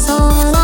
そう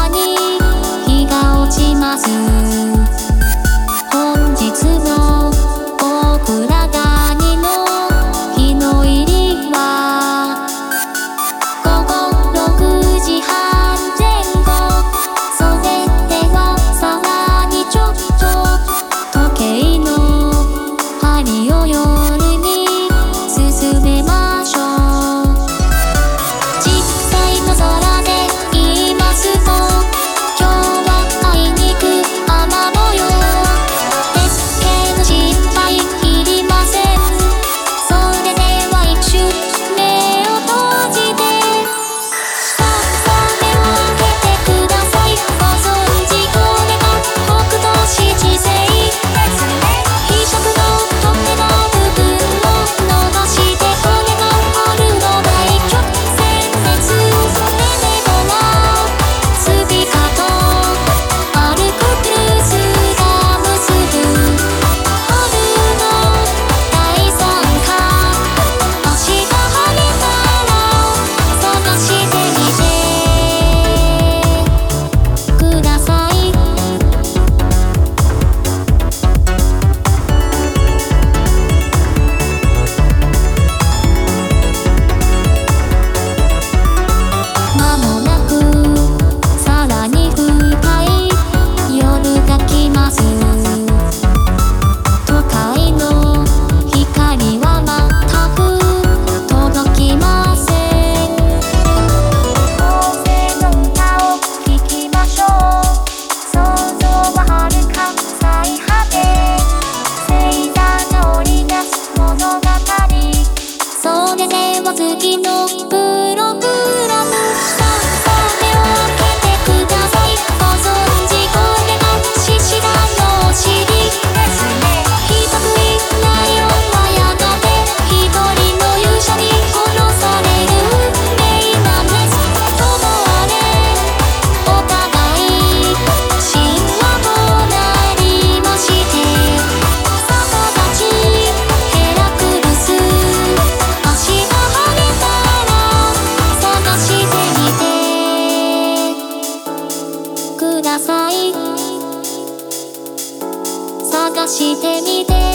してみて